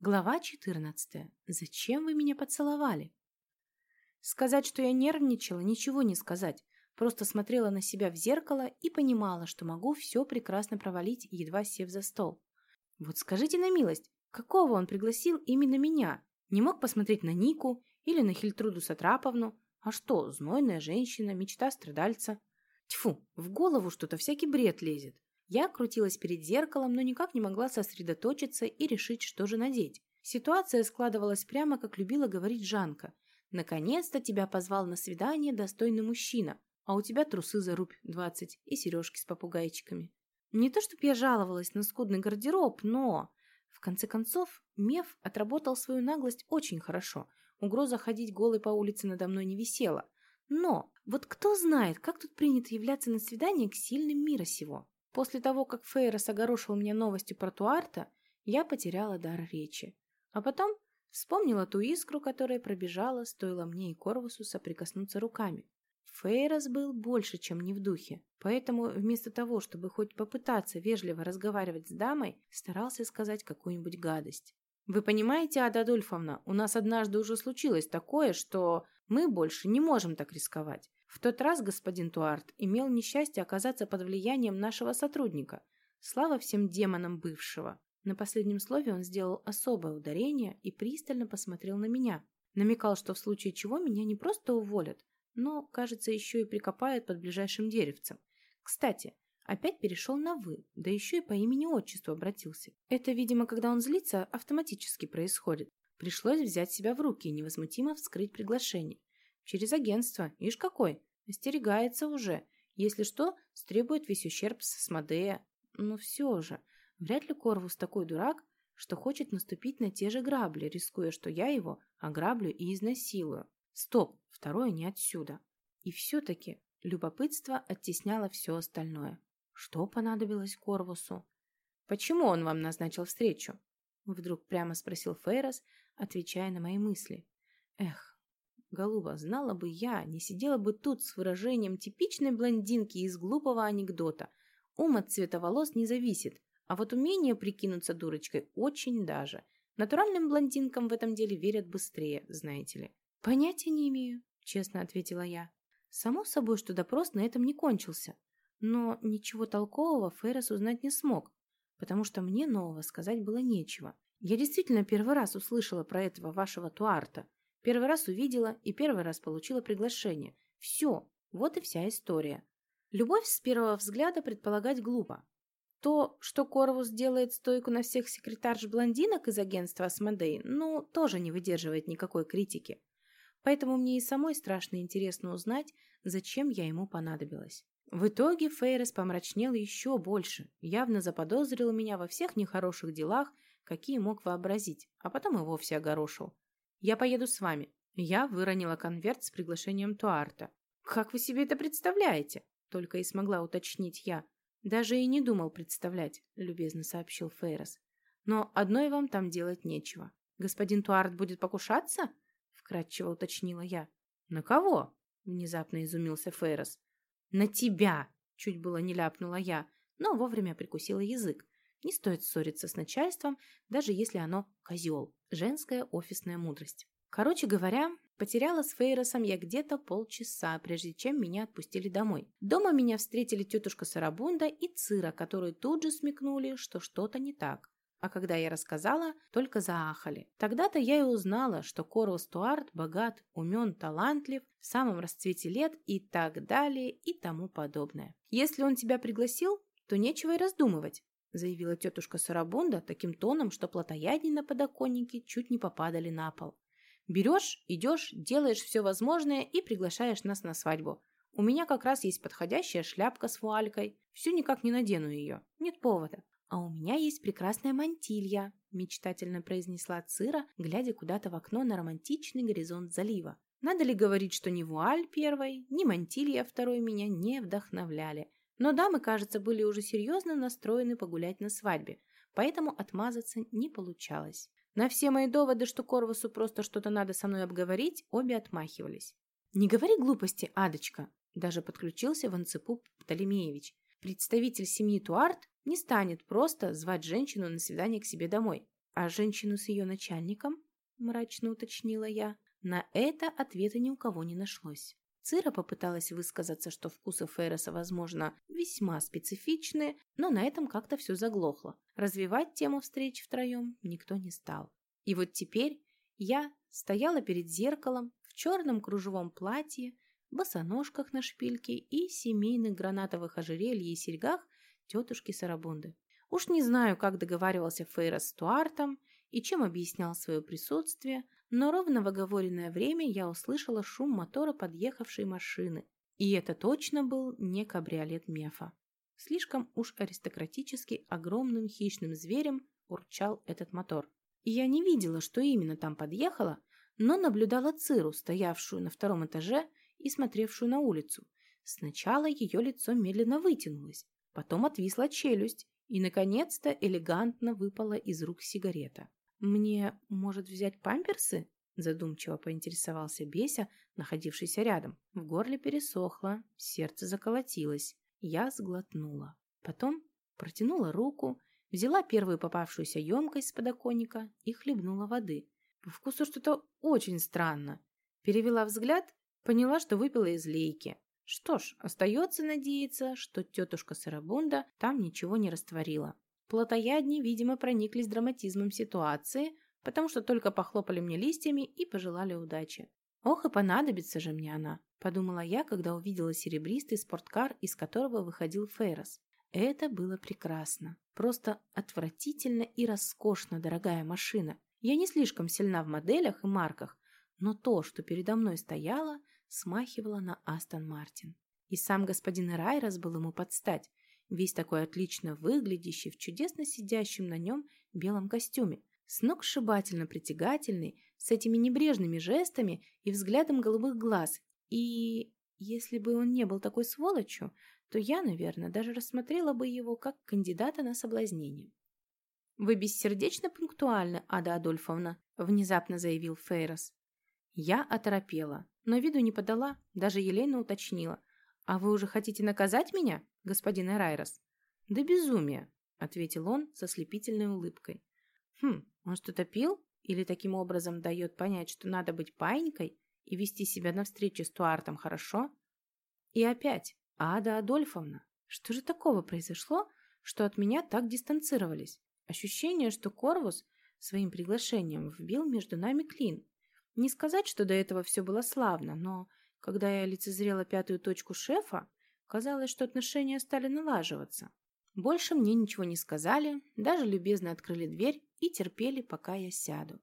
Глава 14. Зачем вы меня поцеловали? Сказать, что я нервничала, ничего не сказать. Просто смотрела на себя в зеркало и понимала, что могу все прекрасно провалить, едва сев за стол. Вот скажите на милость, какого он пригласил именно меня? Не мог посмотреть на Нику или на Хильтруду Сатраповну? А что, знойная женщина, мечта страдальца? Тьфу, в голову что-то всякий бред лезет. Я крутилась перед зеркалом, но никак не могла сосредоточиться и решить, что же надеть. Ситуация складывалась прямо, как любила говорить Жанка. «Наконец-то тебя позвал на свидание достойный мужчина, а у тебя трусы за рубь двадцать и сережки с попугайчиками». Не то чтобы я жаловалась на скудный гардероб, но... В конце концов, Меф отработал свою наглость очень хорошо. Угроза ходить голой по улице надо мной не висела. Но вот кто знает, как тут принято являться на свидание к сильным мира сего. После того, как Фейрос огорошил меня новостью про Туарта, я потеряла дар речи. А потом вспомнила ту искру, которая пробежала, стоило мне и Корвусу соприкоснуться руками. Фейрос был больше, чем не в духе, поэтому вместо того, чтобы хоть попытаться вежливо разговаривать с дамой, старался сказать какую-нибудь гадость. «Вы понимаете, Ада Адольфовна, у нас однажды уже случилось такое, что мы больше не можем так рисковать. В тот раз господин Туарт имел несчастье оказаться под влиянием нашего сотрудника. Слава всем демонам бывшего. На последнем слове он сделал особое ударение и пристально посмотрел на меня. Намекал, что в случае чего меня не просто уволят, но, кажется, еще и прикопают под ближайшим деревцем. Кстати, опять перешел на «вы», да еще и по имени-отчеству обратился. Это, видимо, когда он злится, автоматически происходит. Пришлось взять себя в руки и невозмутимо вскрыть приглашение. Через агентство. Ишь какой. Остерегается уже. Если что, стребует весь ущерб с Асмодея. Но все же, вряд ли Корвус такой дурак, что хочет наступить на те же грабли, рискуя, что я его ограблю и изнасилую. Стоп, второе не отсюда. И все-таки любопытство оттесняло все остальное. Что понадобилось Корвусу? Почему он вам назначил встречу? Вдруг прямо спросил Фейрос, отвечая на мои мысли. Эх, Голуба, знала бы я, не сидела бы тут с выражением типичной блондинки из глупого анекдота. Ум от цвета волос не зависит, а вот умение прикинуться дурочкой очень даже. Натуральным блондинкам в этом деле верят быстрее, знаете ли. Понятия не имею, честно ответила я. Само собой, что допрос на этом не кончился. Но ничего толкового Феррес узнать не смог, потому что мне нового сказать было нечего. Я действительно первый раз услышала про этого вашего Туарта. Первый раз увидела и первый раз получила приглашение. Все, вот и вся история. Любовь с первого взгляда предполагать глупо. То, что Корвус делает стойку на всех секретарш-блондинок из агентства Асмодей, ну, тоже не выдерживает никакой критики. Поэтому мне и самой страшно интересно узнать, зачем я ему понадобилась. В итоге Фейрес помрачнел еще больше, явно заподозрил меня во всех нехороших делах, какие мог вообразить, а потом и вовсе огорошил. «Я поеду с вами». Я выронила конверт с приглашением Туарта. «Как вы себе это представляете?» Только и смогла уточнить я. «Даже и не думал представлять», — любезно сообщил Фейрос. «Но одной вам там делать нечего. Господин Туарт будет покушаться?» — вкратчиво уточнила я. «На кого?» — внезапно изумился Фейрос. «На тебя!» — чуть было не ляпнула я, но вовремя прикусила язык. Не стоит ссориться с начальством, даже если оно козел. Женская офисная мудрость. Короче говоря, потеряла с Фейросом я где-то полчаса, прежде чем меня отпустили домой. Дома меня встретили тетушка Сарабунда и Цира, которые тут же смекнули, что что-то не так. А когда я рассказала, только заахали. Тогда-то я и узнала, что Корл Стуарт богат, умен, талантлив, в самом расцвете лет и так далее и тому подобное. Если он тебя пригласил, то нечего и раздумывать заявила тетушка Сарабунда таким тоном, что плотоядни на подоконнике чуть не попадали на пол. «Берешь, идешь, делаешь все возможное и приглашаешь нас на свадьбу. У меня как раз есть подходящая шляпка с вуалькой. Все никак не надену ее. Нет повода. А у меня есть прекрасная мантилья», мечтательно произнесла Цира, глядя куда-то в окно на романтичный горизонт залива. Надо ли говорить, что ни вуаль первой, ни мантилья второй меня не вдохновляли. Но дамы, кажется, были уже серьезно настроены погулять на свадьбе, поэтому отмазаться не получалось. На все мои доводы, что Корвусу просто что-то надо со мной обговорить, обе отмахивались. «Не говори глупости, Адочка!» Даже подключился в Анцепу Птолемеевич. Представитель семьи Туарт не станет просто звать женщину на свидание к себе домой. А женщину с ее начальником? Мрачно уточнила я. На это ответа ни у кого не нашлось. Цира попыталась высказаться, что вкусы Фейроса, возможно, весьма специфичны, но на этом как-то все заглохло. Развивать тему встреч втроем никто не стал. И вот теперь я стояла перед зеркалом в черном кружевом платье, босоножках на шпильке и семейных гранатовых ожерелье и серьгах тетушки Сарабунды. Уж не знаю, как договаривался Фейрос с Туартом и чем объяснял свое присутствие, но ровно в оговоренное время я услышала шум мотора подъехавшей машины. И это точно был не кабриолет Мефа. Слишком уж аристократически огромным хищным зверем урчал этот мотор. И я не видела, что именно там подъехало, но наблюдала Циру, стоявшую на втором этаже и смотревшую на улицу. Сначала ее лицо медленно вытянулось, потом отвисла челюсть, и, наконец-то, элегантно выпала из рук сигарета. «Мне, может, взять памперсы?» Задумчиво поинтересовался Беся, находившийся рядом. В горле пересохло, сердце заколотилось. Я сглотнула. Потом протянула руку, взяла первую попавшуюся емкость с подоконника и хлебнула воды. По вкусу что-то очень странно. Перевела взгляд, поняла, что выпила из лейки. Что ж, остается надеяться, что тетушка Сарабунда там ничего не растворила. Плотоядни, видимо, прониклись драматизмом ситуации, потому что только похлопали мне листьями и пожелали удачи. «Ох, и понадобится же мне она», – подумала я, когда увидела серебристый спорткар, из которого выходил Фейрос. Это было прекрасно. Просто отвратительно и роскошно дорогая машина. Я не слишком сильна в моделях и марках, но то, что передо мной стояло, смахивало на Астон Мартин. И сам господин Райрос был ему подстать, весь такой отлично выглядящий, в чудесно сидящем на нем белом костюме, сногсшибательно притягательный, с этими небрежными жестами и взглядом голубых глаз. И если бы он не был такой сволочью, то я, наверное, даже рассмотрела бы его как кандидата на соблазнение. «Вы бессердечно пунктуальны, Ада Адольфовна», — внезапно заявил Фейрос. Я оторопела, но виду не подала, даже Елена уточнила. «А вы уже хотите наказать меня, господин Эрайрос?» «Да безумие», — ответил он со слепительной улыбкой. «Хм, он что-то пил? Или таким образом дает понять, что надо быть паинькой и вести себя на встрече с Туартом хорошо?» И опять, Ада Адольфовна, что же такого произошло, что от меня так дистанцировались? Ощущение, что Корвус своим приглашением вбил между нами клин, не сказать, что до этого все было славно, но когда я лицезрела пятую точку шефа, казалось, что отношения стали налаживаться. Больше мне ничего не сказали, даже любезно открыли дверь и терпели, пока я сяду.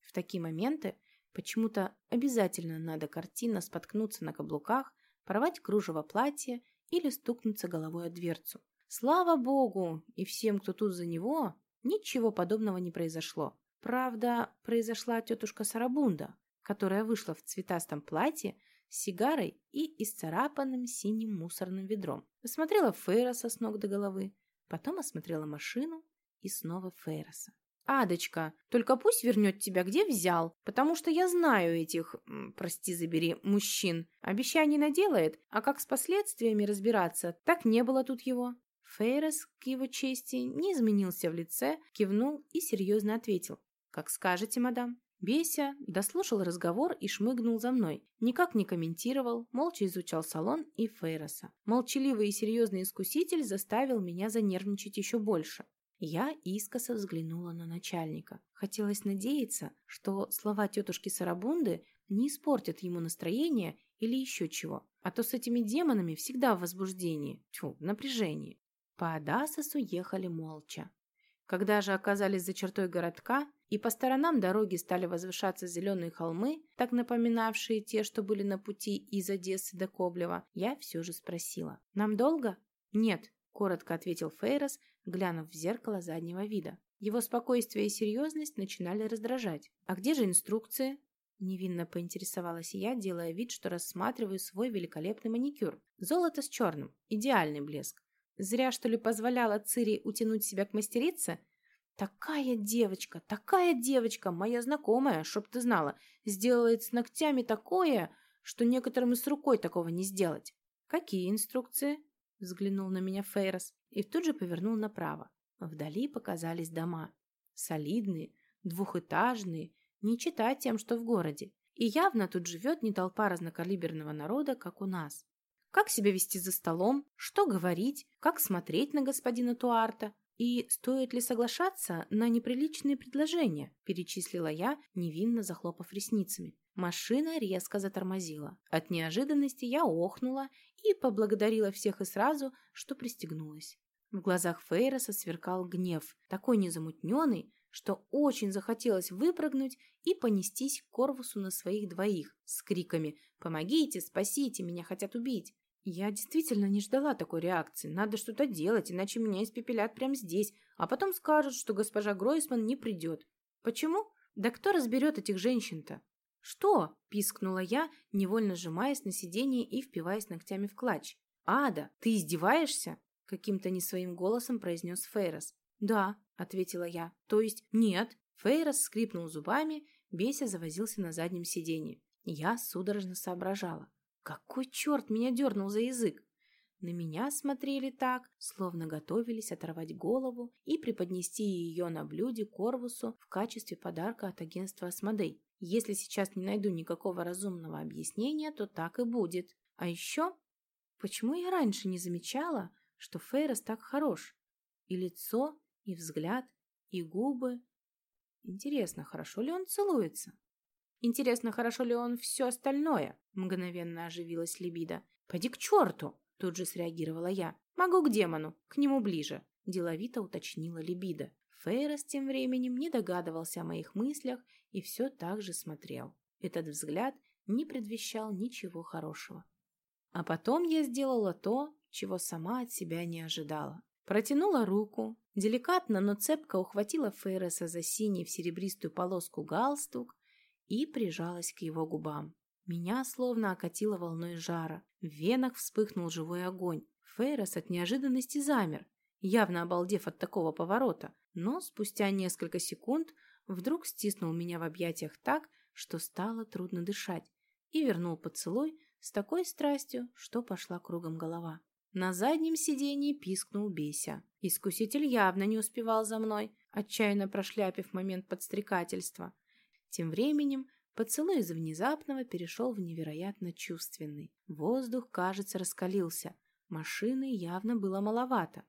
В такие моменты почему-то обязательно надо картинно споткнуться на каблуках, порвать кружево платья или стукнуться головой о дверцу. Слава богу, и всем, кто тут за него, ничего подобного не произошло. Правда, произошла тетушка Сарабунда, которая вышла в цветастом платье сигарой и исцарапанным синим мусорным ведром. Осмотрела Фейроса с ног до головы, потом осмотрела машину и снова Фейроса. «Адочка, только пусть вернет тебя где взял, потому что я знаю этих, прости забери, мужчин. Обещаний наделает, а как с последствиями разбираться, так не было тут его». Фейрос, к его чести, не изменился в лице, кивнул и серьезно ответил. «Как скажете, мадам». Беся дослушал разговор и шмыгнул за мной. Никак не комментировал, молча изучал салон и Фейроса. Молчаливый и серьезный искуситель заставил меня занервничать еще больше. Я искоса взглянула на начальника. Хотелось надеяться, что слова тетушки Сарабунды не испортят ему настроение или еще чего. А то с этими демонами всегда в возбуждении, тьфу, в напряжении. По Адасосу ехали молча. Когда же оказались за чертой городка, и по сторонам дороги стали возвышаться зеленые холмы, так напоминавшие те, что были на пути из Одессы до Коблева, я все же спросила. «Нам долго?» «Нет», — коротко ответил Фейрос, глянув в зеркало заднего вида. Его спокойствие и серьезность начинали раздражать. «А где же инструкции?» Невинно поинтересовалась я, делая вид, что рассматриваю свой великолепный маникюр. Золото с черным. Идеальный блеск. Зря, что ли, позволяла Цири утянуть себя к мастерице? Такая девочка, такая девочка, моя знакомая, чтоб ты знала, сделает с ногтями такое, что некоторым и с рукой такого не сделать. Какие инструкции? Взглянул на меня Фейрос и тут же повернул направо. Вдали показались дома. Солидные, двухэтажные, не читать тем, что в городе. И явно тут живет не толпа разнокалиберного народа, как у нас. Как себя вести за столом, что говорить, как смотреть на господина Туарта, и стоит ли соглашаться на неприличные предложения, перечислила я, невинно захлопав ресницами. Машина резко затормозила. От неожиданности я охнула и поблагодарила всех и сразу, что пристегнулась. В глазах Фейроса сверкал гнев, такой незамутненный, что очень захотелось выпрыгнуть и понестись к Корвусу на своих двоих с криками «Помогите! Спасите! Меня хотят убить!». Я действительно не ждала такой реакции. Надо что-то делать, иначе меня испепелят прямо здесь, а потом скажут, что госпожа Гройсман не придет. Почему? Да кто разберет этих женщин-то? «Что?» – пискнула я, невольно сжимаясь на сиденье и впиваясь ногтями в клатч. «Ада, ты издеваешься?» – каким-то не своим голосом произнес Фейрос. «Да», — ответила я. «То есть нет». Фейрос скрипнул зубами, Беся завозился на заднем сиденье. Я судорожно соображала. Какой черт меня дернул за язык? На меня смотрели так, словно готовились оторвать голову и преподнести ее на блюде Корвусу в качестве подарка от агентства «Асмодей». Если сейчас не найду никакого разумного объяснения, то так и будет. А еще, почему я раньше не замечала, что Фейрос так хорош? И лицо, и взгляд, и губы. Интересно, хорошо ли он целуется? Интересно, хорошо ли он все остальное? Мгновенно оживилась либидо. Пойди к черту! Тут же среагировала я. Могу к демону, к нему ближе. Деловито уточнила либидо. Фейрос тем временем не догадывался о моих мыслях и все так же смотрел. Этот взгляд не предвещал ничего хорошего. А потом я сделала то, чего сама от себя не ожидала. Протянула руку, деликатно, но цепко ухватила Фейреса за синий в серебристую полоску галстук и прижалась к его губам. Меня словно окатило волной жара. В венах вспыхнул живой огонь. Фейрес от неожиданности замер, явно обалдев от такого поворота, но спустя несколько секунд вдруг стиснул меня в объятиях так, что стало трудно дышать, и вернул поцелуй с такой страстью, что пошла кругом голова. На заднем сиденье пискнул Беся. Искуситель явно не успевал за мной, отчаянно прошляпив момент подстрекательства. Тем временем поцелуй из внезапного перешел в невероятно чувственный. Воздух, кажется, раскалился. Машины явно было маловато.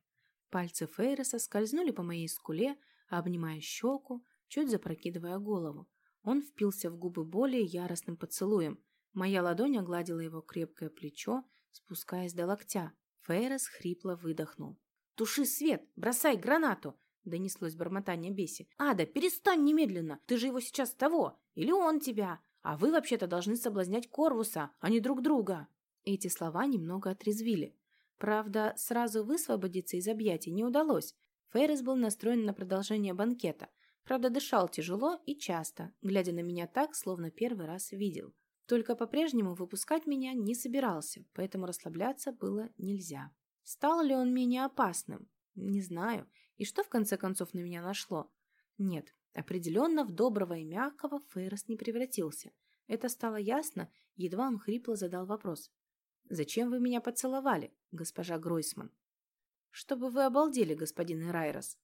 Пальцы Фейреса скользнули по моей скуле, обнимая щеку, чуть запрокидывая голову. Он впился в губы более яростным поцелуем. Моя ладонь огладила его крепкое плечо, спускаясь до локтя. Фейрес хрипло выдохнул. «Туши свет! Бросай гранату!» Донеслось бормотание Беси. «Ада, перестань немедленно! Ты же его сейчас того! Или он тебя! А вы вообще-то должны соблазнять Корвуса, а не друг друга!» Эти слова немного отрезвили. Правда, сразу высвободиться из объятий не удалось. Фейрес был настроен на продолжение банкета. Правда, дышал тяжело и часто, глядя на меня так, словно первый раз видел. Только по-прежнему выпускать меня не собирался, поэтому расслабляться было нельзя. Стал ли он менее опасным? Не знаю. И что в конце концов на меня нашло? Нет, определенно в доброго и мягкого Фейрос не превратился. Это стало ясно, едва он хрипло задал вопрос. «Зачем вы меня поцеловали, госпожа Гройсман?» «Чтобы вы обалдели, господин Эрайрос»,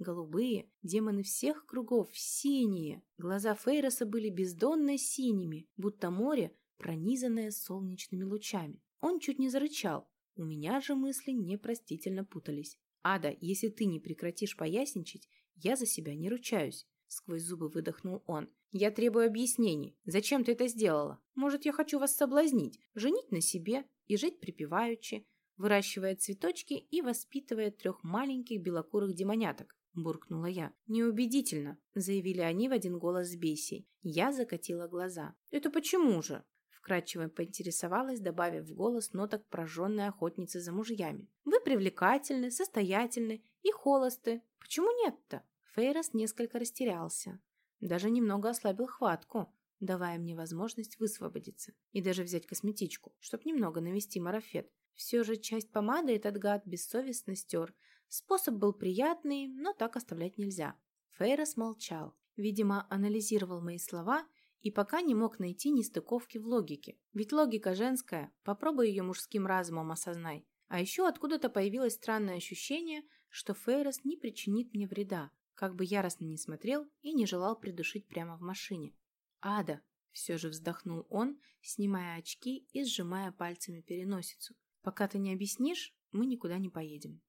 Голубые, демоны всех кругов, синие. Глаза Фейроса были бездонно синими, будто море, пронизанное солнечными лучами. Он чуть не зарычал. У меня же мысли непростительно путались. «Ада, если ты не прекратишь поясничать, я за себя не ручаюсь», — сквозь зубы выдохнул он. «Я требую объяснений. Зачем ты это сделала? Может, я хочу вас соблазнить, женить на себе и жить припеваючи, выращивая цветочки и воспитывая трех маленьких белокурых демоняток. – буркнула я. «Неубедительно», – заявили они в один голос с Бесей. Я закатила глаза. «Это почему же?» Вкратчиво поинтересовалась, добавив в голос ноток прожженной охотницы за мужьями. «Вы привлекательны, состоятельны и холосты. Почему нет-то?» Фейрос несколько растерялся. Даже немного ослабил хватку, давая мне возможность высвободиться и даже взять косметичку, чтоб немного навести марафет. Все же часть помады этот гад бессовестно стер, Способ был приятный, но так оставлять нельзя. Фейрос молчал. Видимо, анализировал мои слова и пока не мог найти нестыковки в логике. Ведь логика женская, попробуй ее мужским разумом осознай. А еще откуда-то появилось странное ощущение, что Фейрос не причинит мне вреда. как бы яростно не смотрел и не желал придушить прямо в машине. «Ада!» – все же вздохнул он, снимая очки и сжимая пальцами переносицу. «Пока ты не объяснишь, мы никуда не поедем».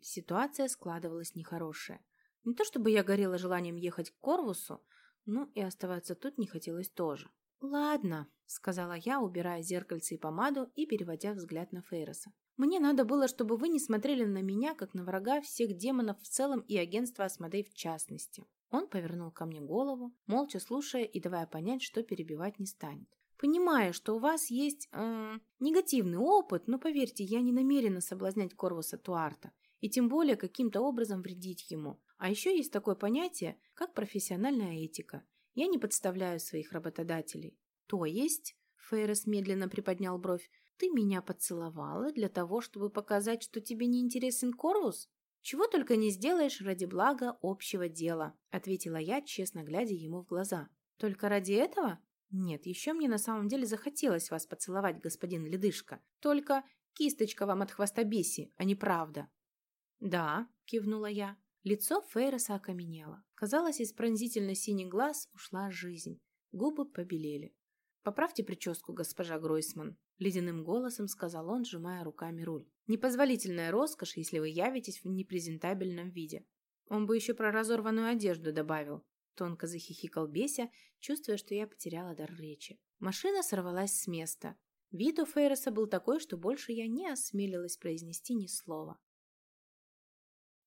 Ситуация складывалась нехорошая. Не то чтобы я горела желанием ехать к Корвусу, но и оставаться тут не хотелось тоже. «Ладно», — сказала я, убирая зеркальце и помаду и переводя взгляд на Фейроса. «Мне надо было, чтобы вы не смотрели на меня, как на врага всех демонов в целом и агентства Асмодей в частности». Он повернул ко мне голову, молча слушая и давая понять, что перебивать не станет. «Понимаю, что у вас есть э, негативный опыт, но поверьте, я не намерена соблазнять Корвуса Туарта и тем более каким-то образом вредить ему. А еще есть такое понятие, как профессиональная этика. Я не подставляю своих работодателей. То есть, Фейрес медленно приподнял бровь, ты меня поцеловала для того, чтобы показать, что тебе не интересен Корвус? Чего только не сделаешь ради блага общего дела, ответила я, честно глядя ему в глаза. Только ради этого? Нет, еще мне на самом деле захотелось вас поцеловать, господин Ледышка. Только кисточка вам от хвоста беси, а не правда. Да, кивнула я. Лицо Фейроса окаменело. Казалось, из пронзительно синих глаз ушла жизнь. Губы побелели. «Поправьте прическу, госпожа Гройсман», — ледяным голосом сказал он, сжимая руками руль. «Непозволительная роскошь, если вы явитесь в непрезентабельном виде». Он бы еще про разорванную одежду добавил. Тонко захихикал Беся, чувствуя, что я потеряла дар речи. Машина сорвалась с места. Вид у Фейроса был такой, что больше я не осмелилась произнести ни слова.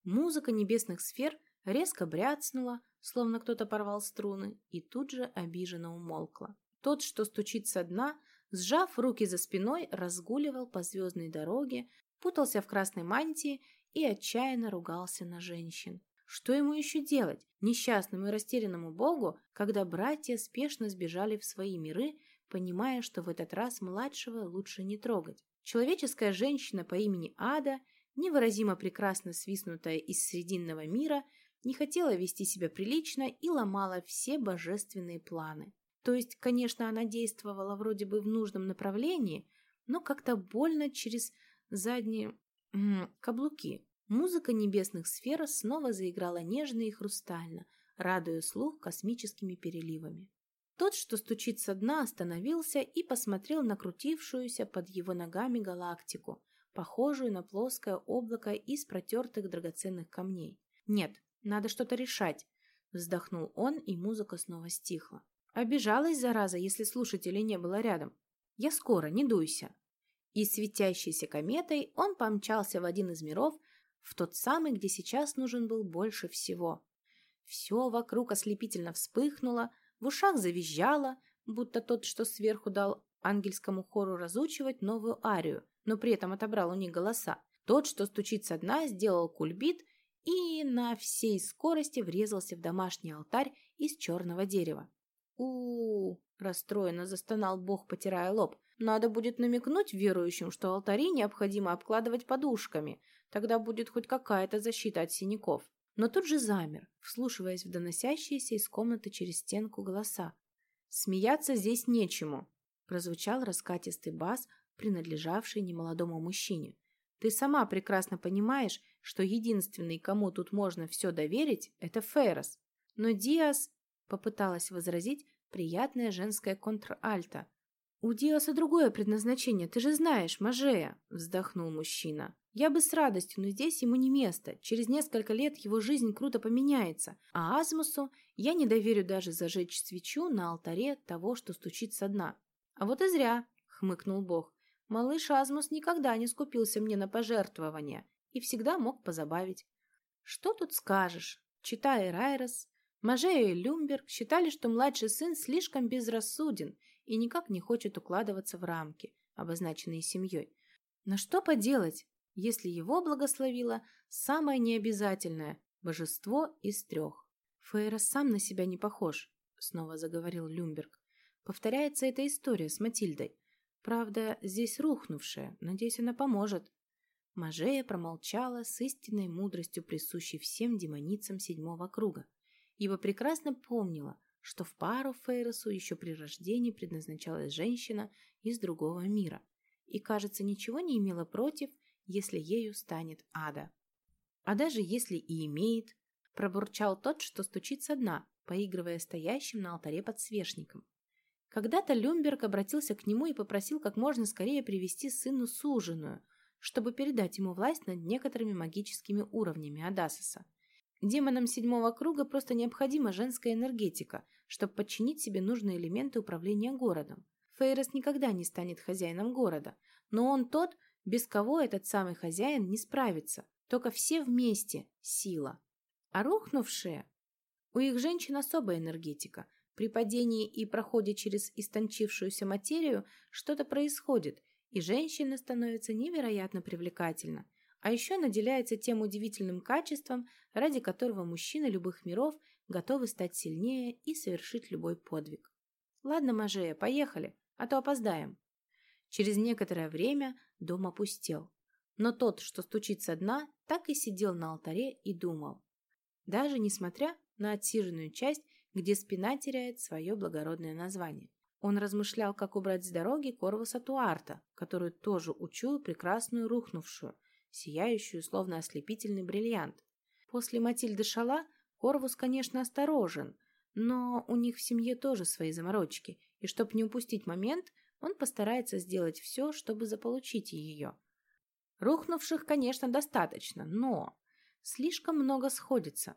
Музыка небесных сфер резко бряцнула, словно кто-то порвал струны, и тут же обиженно умолкла. Тот, что стучит со дна, сжав руки за спиной, разгуливал по звездной дороге, путался в красной мантии и отчаянно ругался на женщин. Что ему еще делать, несчастному и растерянному богу, когда братья спешно сбежали в свои миры, понимая, что в этот раз младшего лучше не трогать? Человеческая женщина по имени Ада – невыразимо прекрасно свистнутая из срединного мира, не хотела вести себя прилично и ломала все божественные планы. То есть, конечно, она действовала вроде бы в нужном направлении, но как-то больно через задние м каблуки. Музыка небесных сфер снова заиграла нежно и хрустально, радуя слух космическими переливами. Тот, что стучит со дна, остановился и посмотрел на крутившуюся под его ногами галактику, похожую на плоское облако из протертых драгоценных камней. «Нет, надо что-то решать», — вздохнул он, и музыка снова стихла. Обижалась, зараза, если слушателей не было рядом. «Я скоро, не дуйся». И светящейся кометой он помчался в один из миров, в тот самый, где сейчас нужен был больше всего. Все вокруг ослепительно вспыхнуло, в ушах завизжало, будто тот, что сверху дал ангельскому хору разучивать новую арию, но при этом отобрал у них голоса. Тот, что стучит со дна, сделал кульбит и на всей скорости врезался в домашний алтарь из черного дерева. у, -у, -у расстроенно застонал бог, потирая лоб. «Надо будет намекнуть верующим, что алтари необходимо обкладывать подушками, тогда будет хоть какая-то защита от синяков». Но тут же замер, вслушиваясь в доносящиеся из комнаты через стенку голоса. «Смеяться здесь нечему», – прозвучал раскатистый бас, принадлежавший немолодому мужчине. Ты сама прекрасно понимаешь, что единственный, кому тут можно все доверить, это Фейрос. Но Диас попыталась возразить приятная женская контральта. «У Диаса другое предназначение, ты же знаешь, Мажея», — вздохнул мужчина. «Я бы с радостью, но здесь ему не место. Через несколько лет его жизнь круто поменяется, а Азмусу я не доверю даже зажечь свечу на алтаре того, что стучит со дна». «А вот и зря», — хмыкнул бог. Малыш Азмус никогда не скупился мне на пожертвования и всегда мог позабавить. Что тут скажешь? Читай Райрос, Мажея и Люмберг считали, что младший сын слишком безрассуден и никак не хочет укладываться в рамки, обозначенные семьей. Но что поделать, если его благословило самое необязательное – божество из трех? Фейрос сам на себя не похож, снова заговорил Люмберг. Повторяется эта история с Матильдой. Правда, здесь рухнувшая, надеюсь, она поможет. Мажея промолчала с истинной мудростью, присущей всем демоницам седьмого круга, ибо прекрасно помнила, что в пару Фейросу еще при рождении предназначалась женщина из другого мира, и, кажется, ничего не имела против, если ею станет Ада. А даже если и имеет, Пробурчал тот, что стучит со дна, поигрывая стоящим на алтаре подсвечником. Когда-то Люмберг обратился к нему и попросил как можно скорее привести сыну суженую, чтобы передать ему власть над некоторыми магическими уровнями Адасоса. Демонам седьмого круга просто необходима женская энергетика, чтобы подчинить себе нужные элементы управления городом. Фейрос никогда не станет хозяином города, но он тот, без кого этот самый хозяин не справится. Только все вместе – сила. А рухнувшие? У их женщин особая энергетика. При падении и проходе через истончившуюся материю что-то происходит, и женщина становится невероятно привлекательна. А еще наделяется тем удивительным качеством, ради которого мужчины любых миров готовы стать сильнее и совершить любой подвиг. Ладно, Мажея, поехали, а то опоздаем. Через некоторое время дом опустел. Но тот, что стучит со дна, так и сидел на алтаре и думал. Даже несмотря на отсиженную часть, где спина теряет свое благородное название. Он размышлял, как убрать с дороги Корвуса Туарта, которую тоже учуял прекрасную рухнувшую, сияющую, словно ослепительный бриллиант. После Матильды Шала Корвус, конечно, осторожен, но у них в семье тоже свои заморочки, и чтобы не упустить момент, он постарается сделать все, чтобы заполучить ее. Рухнувших, конечно, достаточно, но слишком много сходится.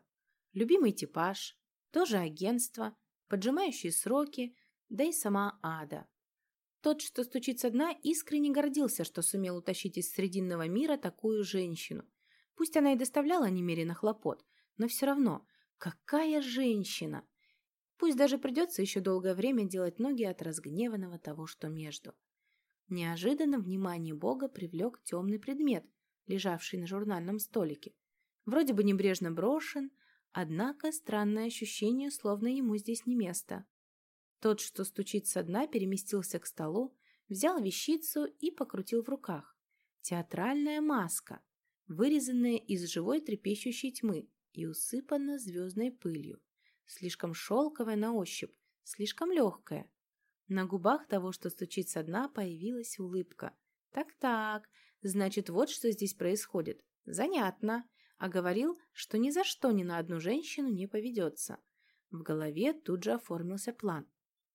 Любимый типаж, тоже агентство, поджимающие сроки, да и сама ада. Тот, что стучит со дна, искренне гордился, что сумел утащить из срединного мира такую женщину. Пусть она и доставляла немерено хлопот, но все равно, какая женщина! Пусть даже придется еще долгое время делать ноги от разгневанного того, что между. Неожиданно внимание Бога привлек темный предмет, лежавший на журнальном столике. Вроде бы небрежно брошен, однако странное ощущение, словно ему здесь не место. Тот, что стучит со дна, переместился к столу, взял вещицу и покрутил в руках. Театральная маска, вырезанная из живой трепещущей тьмы и усыпана звездной пылью слишком шелковая на ощупь, слишком легкая. На губах того, что стучит со дна, появилась улыбка. Так-так, значит, вот что здесь происходит. Занятно. А говорил, что ни за что ни на одну женщину не поведется. В голове тут же оформился план.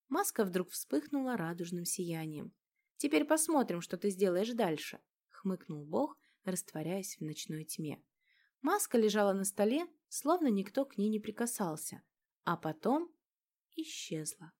Маска вдруг вспыхнула радужным сиянием. «Теперь посмотрим, что ты сделаешь дальше», — хмыкнул Бог, растворяясь в ночной тьме. Маска лежала на столе, словно никто к ней не прикасался, а потом исчезла.